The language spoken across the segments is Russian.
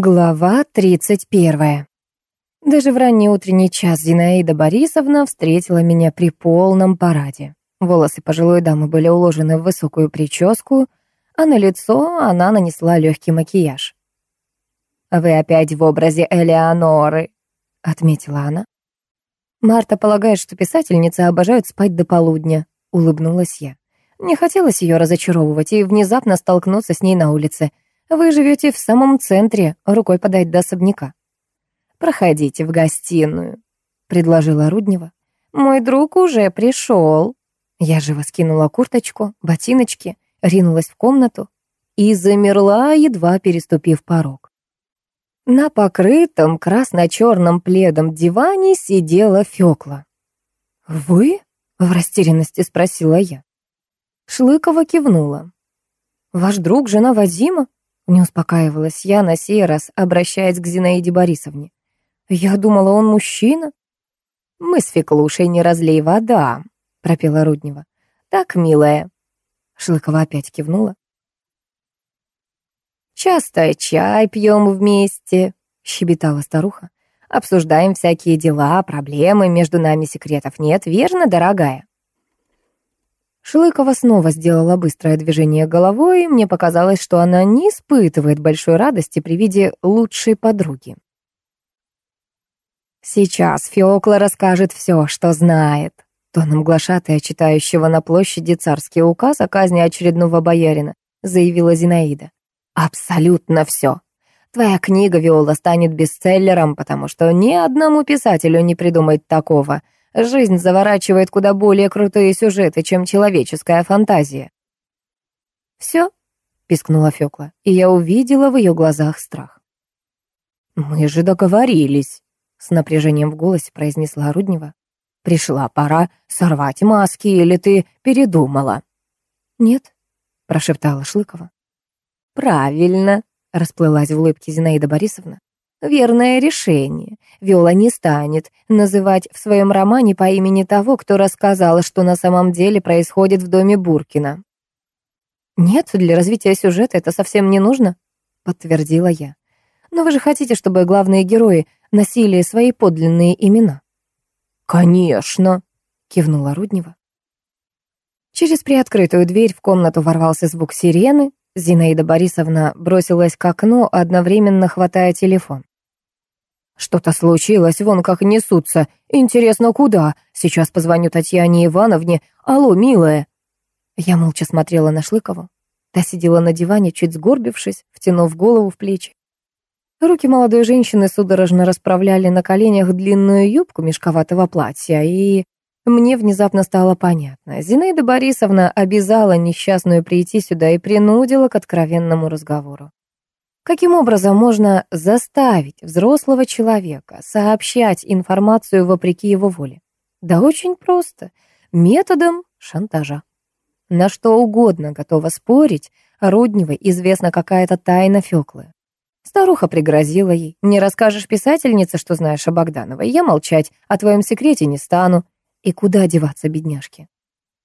Глава 31. Даже в ранний утренний час Зинаида Борисовна встретила меня при полном параде. Волосы пожилой дамы были уложены в высокую прическу, а на лицо она нанесла легкий макияж. «Вы опять в образе Элеоноры», — отметила она. «Марта полагает, что писательницы обожают спать до полудня», — улыбнулась я. Не хотелось ее разочаровывать и внезапно столкнуться с ней на улице — вы живете в самом центре, рукой подать до особняка. Проходите в гостиную, предложила Руднева. Мой друг уже пришел. Я живо скинула курточку, ботиночки, ринулась в комнату и замерла, едва переступив порог. На покрытом красно-черном пледом диване сидела Фёкла. «Вы?» — в растерянности спросила я. Шлыкова кивнула. «Ваш друг, жена Вадима?» Не успокаивалась я на сей раз, обращаясь к Зинаиде Борисовне. «Я думала, он мужчина». «Мы с Феклушей не разлей вода», — пропела Руднева. «Так, милая». Шлыкова опять кивнула. «Часто чай пьем вместе», — щебетала старуха. «Обсуждаем всякие дела, проблемы, между нами секретов нет, верно, дорогая?» Шлыкова снова сделала быстрое движение головой, и мне показалось, что она не испытывает большой радости при виде лучшей подруги. «Сейчас Феокла расскажет все, что знает», — тоном глашатая, читающего на площади царский указ о казни очередного боярина, заявила Зинаида. «Абсолютно все. Твоя книга, Виола, станет бестселлером, потому что ни одному писателю не придумать такого». Жизнь заворачивает куда более крутые сюжеты, чем человеческая фантазия. «Все?» — пискнула Фёкла, и я увидела в ее глазах страх. «Мы же договорились», — с напряжением в голосе произнесла Руднева. «Пришла пора сорвать маски, или ты передумала?» «Нет», — прошептала Шлыкова. «Правильно», — расплылась в улыбке Зинаида Борисовна. Верное решение. Виола не станет называть в своем романе по имени того, кто рассказал, что на самом деле происходит в доме Буркина. «Нет, для развития сюжета это совсем не нужно», — подтвердила я. «Но вы же хотите, чтобы главные герои носили свои подлинные имена?» «Конечно», — кивнула Руднева. Через приоткрытую дверь в комнату ворвался звук сирены. Зинаида Борисовна бросилась к окну, одновременно хватая телефон. Что-то случилось, вон как несутся. Интересно, куда? Сейчас позвоню Татьяне Ивановне. Алло, милая. Я молча смотрела на Шлыкову. Та сидела на диване, чуть сгорбившись, втянув голову в плечи. Руки молодой женщины судорожно расправляли на коленях длинную юбку мешковатого платья, и мне внезапно стало понятно. Зинаида Борисовна обязала несчастную прийти сюда и принудила к откровенному разговору. Каким образом можно заставить взрослого человека сообщать информацию вопреки его воле? Да очень просто. Методом шантажа. На что угодно готова спорить, Рудневой известна какая-то тайна Фёклы. Старуха пригрозила ей. «Не расскажешь писательнице, что знаешь о Богдановой. Я молчать о твоем секрете не стану». И куда деваться, бедняжки?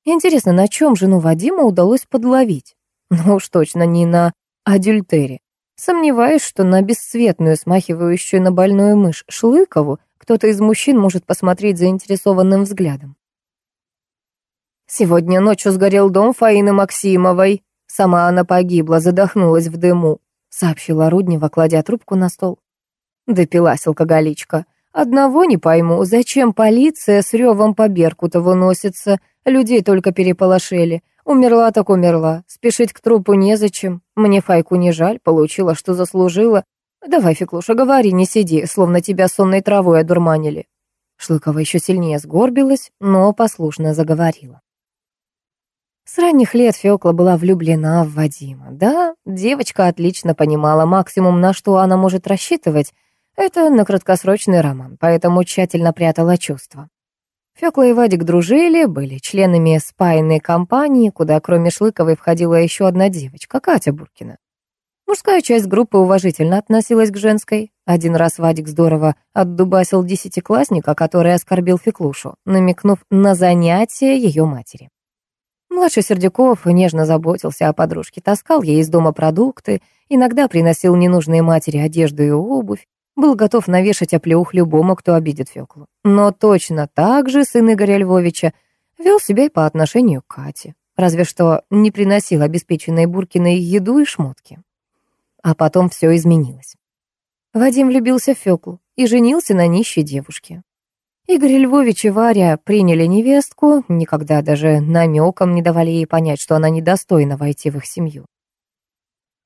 Интересно, на чем жену Вадима удалось подловить? Ну уж точно не на адюльтере. Сомневаюсь, что на бесцветную, смахивающую на больную мышь Шлыкову кто-то из мужчин может посмотреть заинтересованным взглядом. Сегодня ночью сгорел дом Фаины Максимовой. Сама она погибла, задохнулась в дыму, сообщила Руднева, кладя трубку на стол. Допилась алкоголичка. Одного не пойму, зачем полиция с ревом по Беркуту выносится, людей только переполошили. Умерла так умерла. Спешить к трупу незачем. Мне Файку не жаль, получила, что заслужила. Давай, Феклуша, говори, не сиди, словно тебя сонной травой одурманили. Шлыкова еще сильнее сгорбилась, но послушно заговорила. С ранних лет Фёкла была влюблена в Вадима. Да, девочка отлично понимала максимум, на что она может рассчитывать. Это на краткосрочный роман, поэтому тщательно прятала чувства. Фёкла и Вадик дружили, были членами спаянной компании, куда кроме Шлыковой входила еще одна девочка, Катя Буркина. Мужская часть группы уважительно относилась к женской. Один раз Вадик здорово отдубасил десятиклассника, который оскорбил Феклушу, намекнув на занятие ее матери. Младший Сердюков нежно заботился о подружке, таскал ей из дома продукты, иногда приносил ненужные матери одежду и обувь, был готов навешать оплеух любому, кто обидит Фёклу. Но точно так же сын Игоря Львовича вел себя и по отношению к Кате, разве что не приносил обеспеченной Буркиной еду и шмотки. А потом все изменилось. Вадим влюбился в Фёклу и женился на нищей девушке. Игорь Львович и Варя приняли невестку, никогда даже намеком не давали ей понять, что она недостойна войти в их семью.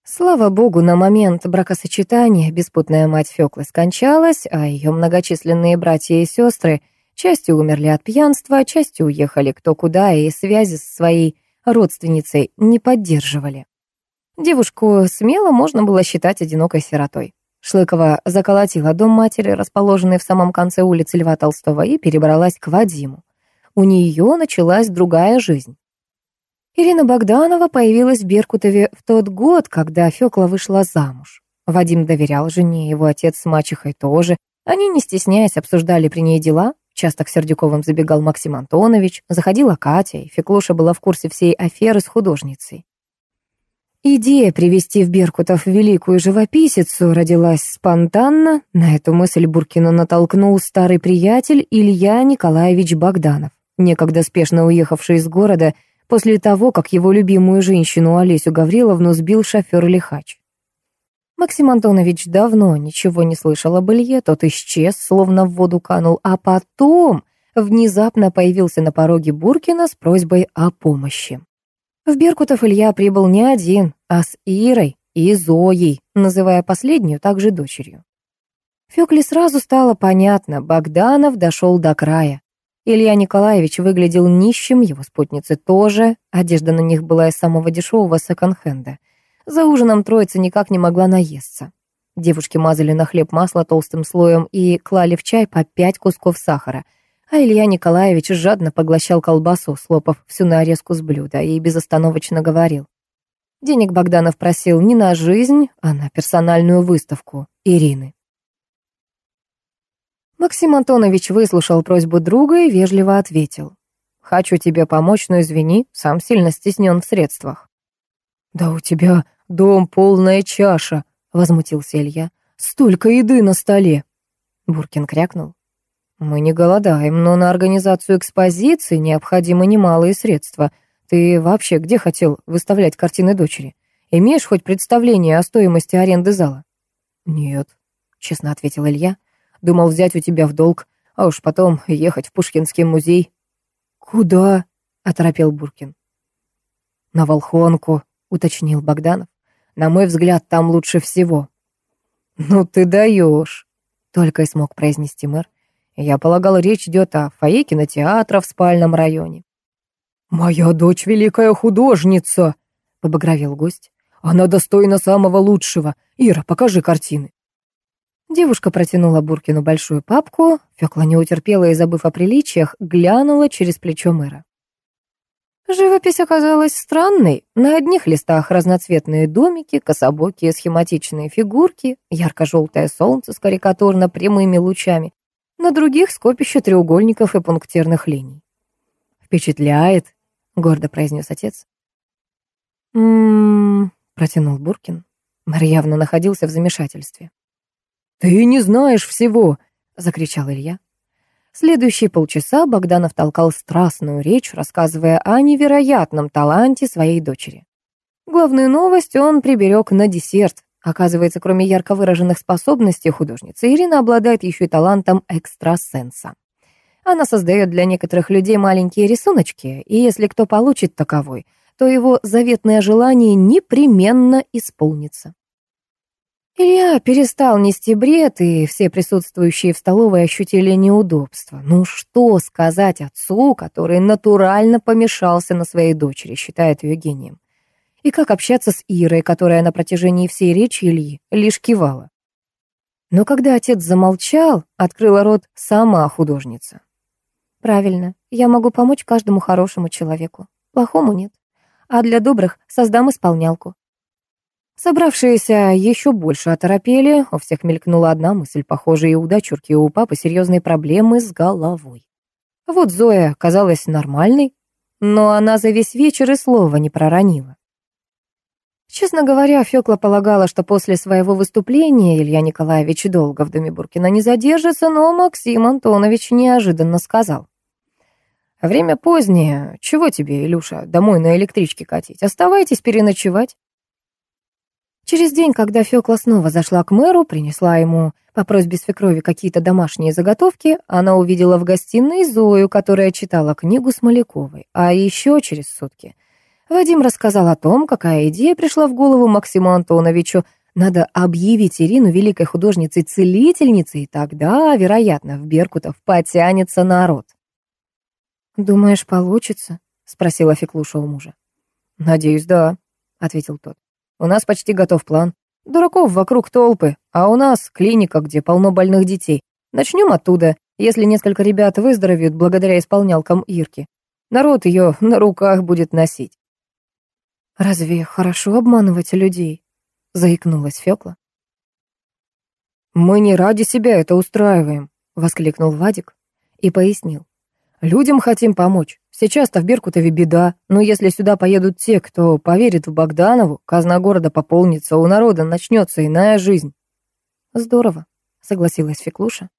Слава богу, на момент бракосочетания беспутная мать Фёклы скончалась, а ее многочисленные братья и сестры частью умерли от пьянства, частью уехали кто куда и связи с своей родственницей не поддерживали. Девушку смело можно было считать одинокой сиротой. Шлыкова заколотила дом матери, расположенный в самом конце улицы Льва Толстого, и перебралась к Вадиму. У нее началась другая жизнь. Ирина Богданова появилась в Беркутове в тот год, когда Фёкла вышла замуж. Вадим доверял жене, его отец с мачехой тоже. Они, не стесняясь, обсуждали при ней дела. Часто к Сердюковым забегал Максим Антонович, заходила Катя, и Феклуша была в курсе всей аферы с художницей. Идея привести в Беркутов великую живописицу родилась спонтанно. На эту мысль Буркина натолкнул старый приятель Илья Николаевич Богданов, некогда спешно уехавший из города после того, как его любимую женщину Олесю Гавриловну сбил шофер-лихач. Максим Антонович давно ничего не слышал об Илье, тот исчез, словно в воду канул, а потом внезапно появился на пороге Буркина с просьбой о помощи. В Беркутов Илья прибыл не один, а с Ирой и Зоей, называя последнюю также дочерью. Фёкле сразу стало понятно, Богданов дошел до края. Илья Николаевич выглядел нищим, его спутницы тоже, одежда на них была из самого дешевого секонд-хенда. За ужином троица никак не могла наесться. Девушки мазали на хлеб масло толстым слоем и клали в чай по пять кусков сахара — а Илья Николаевич жадно поглощал колбасу, слопав всю нарезку с блюда, и безостановочно говорил. Денег Богданов просил не на жизнь, а на персональную выставку Ирины. Максим Антонович выслушал просьбу друга и вежливо ответил. «Хочу тебе помочь, но извини, сам сильно стеснен в средствах». «Да у тебя дом полная чаша», — возмутился Илья. «Столько еды на столе». Буркин крякнул. «Мы не голодаем, но на организацию экспозиции необходимы немалые средства. Ты вообще где хотел выставлять картины дочери? Имеешь хоть представление о стоимости аренды зала?» «Нет», — честно ответил Илья. «Думал взять у тебя в долг, а уж потом ехать в Пушкинский музей». «Куда?» — оторопел Буркин. «На Волхонку», — уточнил Богданов. «На мой взгляд, там лучше всего». «Ну ты даешь», — только и смог произнести мэр. Я полагал, речь идет о фойе кинотеатра в спальном районе. «Моя дочь великая художница», — побагровел гость. «Она достойна самого лучшего. Ира, покажи картины». Девушка протянула Буркину большую папку. Фёкла не утерпела и, забыв о приличиях, глянула через плечо мэра. Живопись оказалась странной. На одних листах разноцветные домики, кособокие схематичные фигурки, ярко-желтое солнце с карикатурно прямыми лучами, на других скопище треугольников и пунктирных линий. «Впечатляет», — гордо произнес отец. «М-м-м», протянул Буркин. Мэр явно находился в замешательстве. «Ты не знаешь всего!» — закричал Илья. Следующие полчаса Богданов толкал страстную речь, рассказывая о невероятном таланте своей дочери. Главную новость он приберег на десерт, Оказывается, кроме ярко выраженных способностей художницы, Ирина обладает еще и талантом экстрасенса. Она создает для некоторых людей маленькие рисуночки, и если кто получит таковой, то его заветное желание непременно исполнится. Илья перестал нести бред, и все присутствующие в столовой ощутили неудобство. Ну что сказать отцу, который натурально помешался на своей дочери, считает ее гением? и как общаться с Ирой, которая на протяжении всей речи Ильи лишь кивала. Но когда отец замолчал, открыла рот сама художница. «Правильно, я могу помочь каждому хорошему человеку, плохому нет, а для добрых создам исполнялку». Собравшиеся еще больше оторопели, у всех мелькнула одна мысль, похожая и у дочурки, и у папы серьезные проблемы с головой. Вот Зоя казалась нормальной, но она за весь вечер и слова не проронила. Честно говоря, Фёкла полагала, что после своего выступления Илья Николаевич долго в доме Буркина не задержится, но Максим Антонович неожиданно сказал. «Время позднее. Чего тебе, Илюша, домой на электричке катить? Оставайтесь переночевать». Через день, когда Фёкла снова зашла к мэру, принесла ему по просьбе свекрови какие-то домашние заготовки, она увидела в гостиной Зою, которая читала книгу Смоляковой. А еще через сутки Вадим рассказал о том, какая идея пришла в голову Максиму Антоновичу. Надо объявить Ирину великой художницей-целительницей, и тогда, вероятно, в Беркутов потянется народ. «Думаешь, получится?» — спросила Феклуша у мужа. «Надеюсь, да», — ответил тот. У нас почти готов план. Дураков вокруг толпы, а у нас клиника, где полно больных детей. Начнем оттуда, если несколько ребят выздоровеют благодаря исполнялкам Ирки. Народ ее на руках будет носить. «Разве хорошо обманывать людей?» — заикнулась Фёкла. «Мы не ради себя это устраиваем», — воскликнул Вадик и пояснил. «Людям хотим помочь. Сейчас-то в Беркутове беда, но если сюда поедут те, кто поверит в Богданову, казна города пополнится, у народа начнется иная жизнь. Здорово, согласилась Феклуша.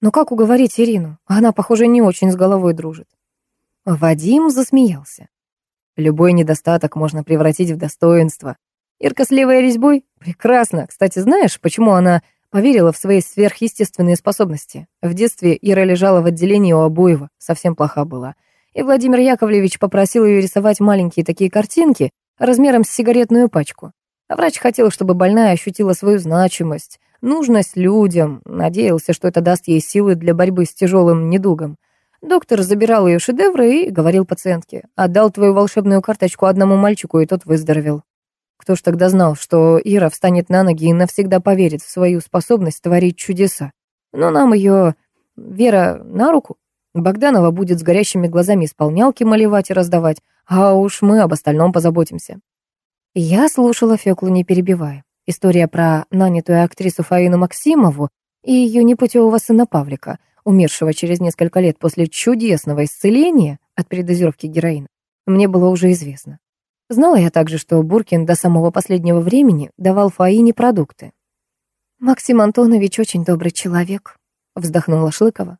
Но как уговорить Ирину? Она, похоже, не очень с головой дружит. Вадим засмеялся. Любой недостаток можно превратить в достоинство. Ирка с левой резьбой? Прекрасно. Кстати, знаешь, почему она поверила в свои сверхъестественные способности? В детстве Ира лежала в отделении у обоего, совсем плоха была и Владимир Яковлевич попросил ее рисовать маленькие такие картинки размером с сигаретную пачку. А врач хотел, чтобы больная ощутила свою значимость, нужность людям, надеялся, что это даст ей силы для борьбы с тяжелым недугом. Доктор забирал ее шедевры и говорил пациентке, отдал твою волшебную карточку одному мальчику, и тот выздоровел. Кто ж тогда знал, что Ира встанет на ноги и навсегда поверит в свою способность творить чудеса? Но нам ее вера на руку. Богданова будет с горящими глазами исполнялки малевать и раздавать, а уж мы об остальном позаботимся. Я слушала Феклу, не перебивая. История про нанятую актрису Фаину Максимову и ее непутевого сына Павлика, умершего через несколько лет после чудесного исцеления от передозировки героина, мне было уже известно. Знала я также, что Буркин до самого последнего времени давал Фаине продукты. «Максим Антонович очень добрый человек», — вздохнула Шлыкова.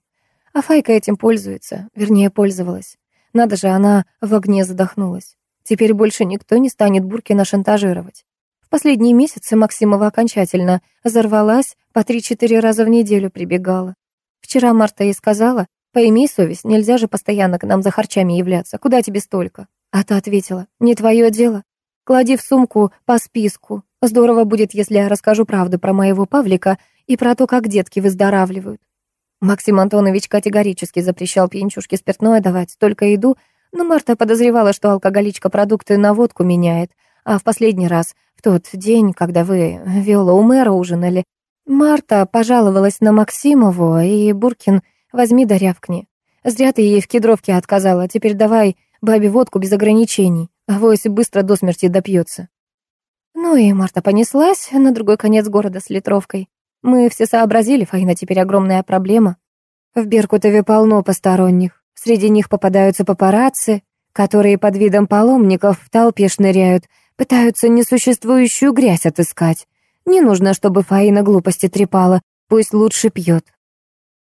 А Файка этим пользуется, вернее, пользовалась. Надо же, она в огне задохнулась. Теперь больше никто не станет Буркина шантажировать. В последние месяцы Максимова окончательно взорвалась, по три-четыре раза в неделю прибегала. Вчера Марта ей сказала, «Пойми, совесть, нельзя же постоянно к нам за харчами являться. Куда тебе столько?» А та ответила, «Не твое дело. Клади в сумку по списку. Здорово будет, если я расскажу правду про моего Павлика и про то, как детки выздоравливают. Максим Антонович категорически запрещал пьянчушке спиртное давать, только еду, но Марта подозревала, что алкоголичка продукты на водку меняет. А в последний раз, в тот день, когда вы, Виола, у мэра ужинали, Марта пожаловалась на Максимову, и Буркин «возьми да рявкни». Зря ты ей в кедровке отказала, теперь давай бабе водку без ограничений, а вось быстро до смерти допьется. Ну и Марта понеслась на другой конец города с литровкой. Мы все сообразили, Фаина теперь огромная проблема. В Беркутове полно посторонних. Среди них попадаются папарацци, которые под видом паломников в толпе шныряют, пытаются несуществующую грязь отыскать. Не нужно, чтобы Фаина глупости трепала, пусть лучше пьет.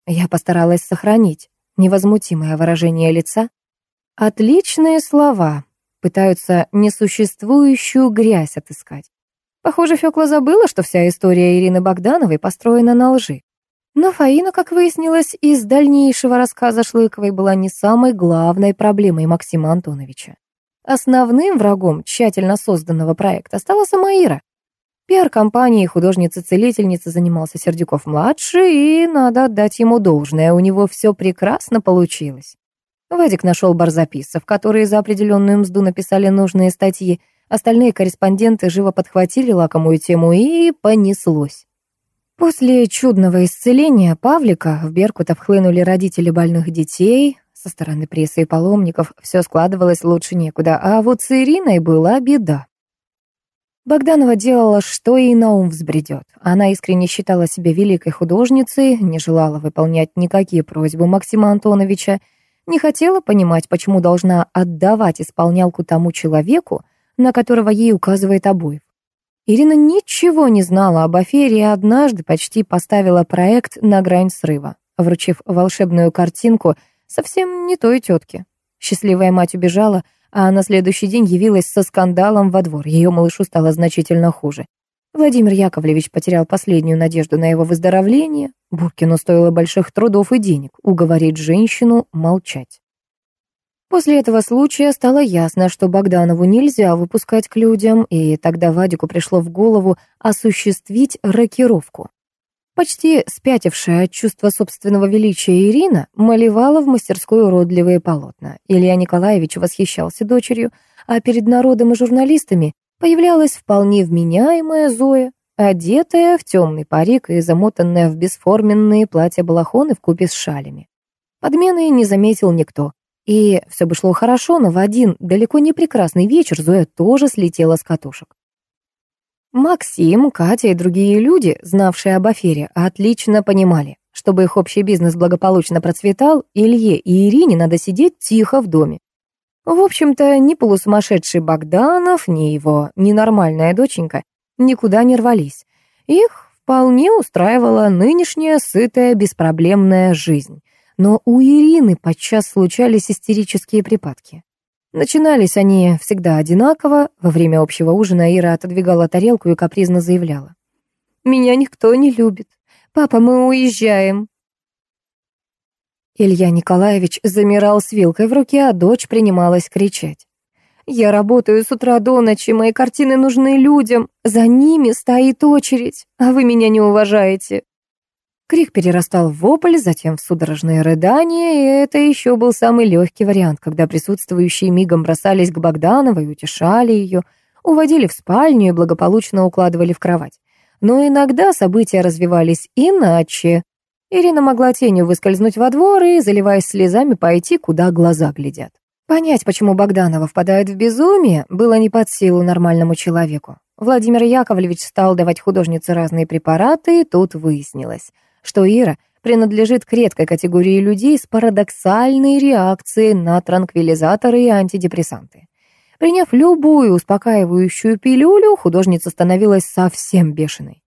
Я постаралась сохранить невозмутимое выражение лица. Отличные слова. Пытаются несуществующую грязь отыскать. Похоже, Фёкла забыла, что вся история Ирины Богдановой построена на лжи. Но Фаина, как выяснилось, из дальнейшего рассказа Шлыковой была не самой главной проблемой Максима Антоновича. Основным врагом тщательно созданного проекта стала сама Ира. Пиар-компанией художницы-целительницы занимался Сердюков-младший, и надо отдать ему должное, у него все прекрасно получилось. Вадик нашел барзаписцев, которые за определенную мзду написали нужные статьи, Остальные корреспонденты живо подхватили лакомую тему и понеслось. После чудного исцеления Павлика в Беркутов хлынули родители больных детей. Со стороны прессы и паломников все складывалось лучше некуда, а вот с Ириной была беда. Богданова делала, что ей на ум взбредет. Она искренне считала себя великой художницей, не желала выполнять никакие просьбы Максима Антоновича, Не хотела понимать, почему должна отдавать исполнялку тому человеку, на которого ей указывает обоев. Ирина ничего не знала об афере и однажды почти поставила проект на грань срыва, вручив волшебную картинку совсем не той тетке. Счастливая мать убежала, а на следующий день явилась со скандалом во двор. Ее малышу стало значительно хуже. Владимир Яковлевич потерял последнюю надежду на его выздоровление. Буркину стоило больших трудов и денег уговорить женщину молчать. После этого случая стало ясно, что Богданову нельзя выпускать к людям, и тогда Вадику пришло в голову осуществить рокировку. Почти спятившая от чувства собственного величия Ирина малевала в мастерской уродливые полотна. Илья Николаевич восхищался дочерью, а перед народом и журналистами появлялась вполне вменяемая Зоя, одетая в темный парик и замотанная в бесформенные платья-балахоны вкупе с шалями. Подмены не заметил никто. И все бы шло хорошо, но в один далеко не прекрасный вечер Зоя тоже слетела с катушек. Максим, Катя и другие люди, знавшие об афере, отлично понимали, чтобы их общий бизнес благополучно процветал, Илье и Ирине надо сидеть тихо в доме. В общем-то, ни полусумасшедший Богданов, ни его ненормальная доченька никуда не рвались. Их вполне устраивала нынешняя сытая беспроблемная жизнь. Но у Ирины подчас случались истерические припадки. Начинались они всегда одинаково. Во время общего ужина Ира отодвигала тарелку и капризно заявляла. «Меня никто не любит. Папа, мы уезжаем». Илья Николаевич замирал с вилкой в руке, а дочь принималась кричать. «Я работаю с утра до ночи, мои картины нужны людям, за ними стоит очередь, а вы меня не уважаете». Крик перерастал в вопль, затем в судорожные рыдания, и это еще был самый легкий вариант, когда присутствующие мигом бросались к Богдановой, утешали ее, уводили в спальню и благополучно укладывали в кровать. Но иногда события развивались иначе. Ирина могла тенью выскользнуть во двор и, заливаясь слезами, пойти, куда глаза глядят. Понять, почему Богданова впадает в безумие, было не под силу нормальному человеку. Владимир Яковлевич стал давать художнице разные препараты, и тут выяснилось — что Ира принадлежит к редкой категории людей с парадоксальной реакцией на транквилизаторы и антидепрессанты. Приняв любую успокаивающую пилюлю, художница становилась совсем бешеной.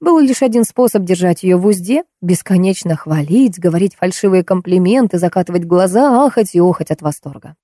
Был лишь один способ держать ее в узде — бесконечно хвалить, говорить фальшивые комплименты, закатывать глаза, ахать и охать от восторга.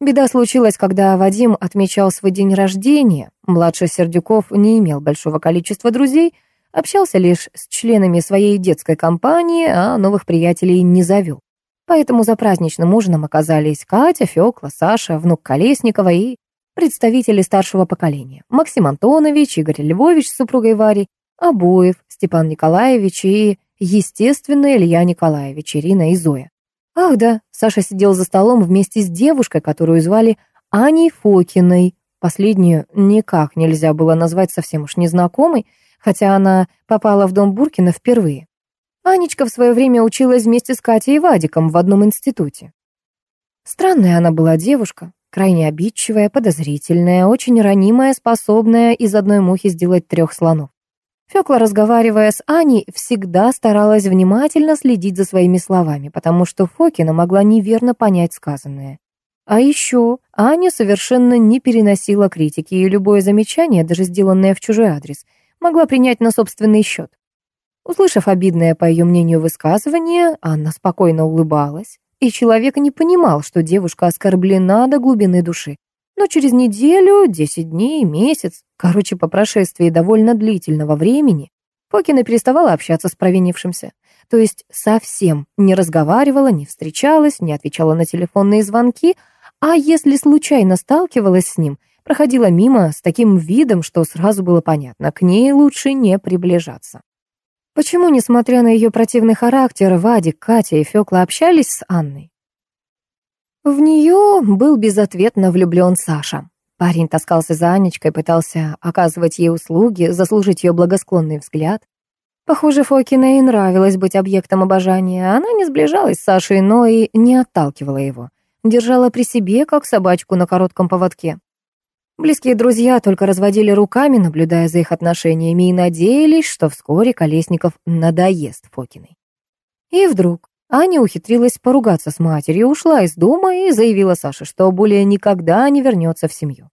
Беда случилась, когда Вадим отмечал свой день рождения. Младший Сердюков не имел большого количества друзей, Общался лишь с членами своей детской компании, а новых приятелей не завел. Поэтому за праздничным ужином оказались Катя, Фёкла, Саша, внук Колесникова и представители старшего поколения. Максим Антонович, Игорь Львович с супругой Варей, Обоев, Степан Николаевич и, естественно, Илья Николаевич, Ирина и Зоя. Ах да, Саша сидел за столом вместе с девушкой, которую звали Аней Фокиной. Последнюю никак нельзя было назвать совсем уж незнакомой, хотя она попала в дом Буркина впервые. Анечка в свое время училась вместе с Катей и Вадиком в одном институте. Странная она была девушка, крайне обидчивая, подозрительная, очень ранимая, способная из одной мухи сделать трех слонов. Фёкла, разговаривая с Аней, всегда старалась внимательно следить за своими словами, потому что Фокина могла неверно понять сказанное. А еще Аня совершенно не переносила критики, и любое замечание, даже сделанное в чужой адрес, могла принять на собственный счет. Услышав обидное, по ее мнению, высказывание, Анна спокойно улыбалась, и человек не понимал, что девушка оскорблена до глубины души. Но через неделю, десять дней, месяц, короче, по прошествии довольно длительного времени, Фокина переставала общаться с провинившимся. То есть совсем не разговаривала, не встречалась, не отвечала на телефонные звонки, а если случайно сталкивалась с ним — проходила мимо с таким видом, что сразу было понятно, к ней лучше не приближаться. Почему, несмотря на ее противный характер, Вадик, Катя и Фёкла общались с Анной? В нее был безответно влюблен Саша. Парень таскался за Анечкой, пытался оказывать ей услуги, заслужить ее благосклонный взгляд. Похоже, Фокина и нравилось быть объектом обожания. Она не сближалась с Сашей, но и не отталкивала его. Держала при себе, как собачку на коротком поводке. Близкие друзья только разводили руками, наблюдая за их отношениями, и надеялись, что вскоре Колесников надоест Фокиной. И вдруг Аня ухитрилась поругаться с матерью, ушла из дома и заявила Саше, что более никогда не вернется в семью.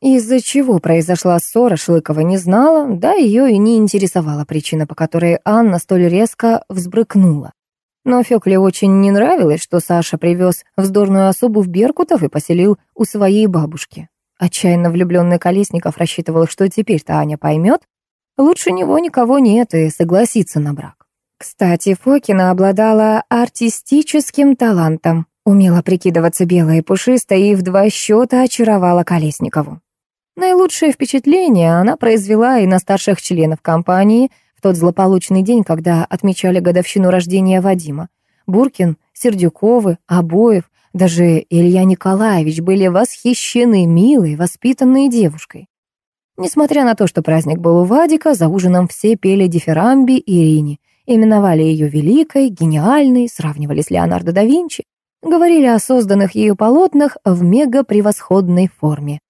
Из-за чего произошла ссора, Шлыкова не знала, да ее и не интересовала причина, по которой Анна столь резко взбрыкнула. Но Фёкле очень не нравилось, что Саша привез вздорную особу в Беркутов и поселил у своей бабушки. Отчаянно влюбленный Колесников рассчитывал, что теперь-то Аня поймет, лучше него никого нет и согласится на брак. Кстати, Фокина обладала артистическим талантом, умела прикидываться белой и пушистой и в два счета очаровала Колесникову. Наилучшее впечатление она произвела и на старших членов компании в тот злополучный день, когда отмечали годовщину рождения Вадима. Буркин, Сердюковы, Обоев, даже Илья Николаевич были восхищены милой, воспитанной девушкой. Несмотря на то, что праздник был у Вадика, за ужином все пели дифирамби Ирине, именовали ее великой, гениальной, сравнивали с Леонардо да Винчи, говорили о созданных ею полотнах в мегапревосходной форме.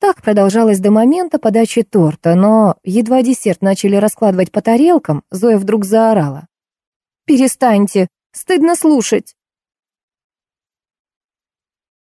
Так продолжалось до момента подачи торта, но едва десерт начали раскладывать по тарелкам, Зоя вдруг заорала. «Перестаньте! Стыдно слушать!»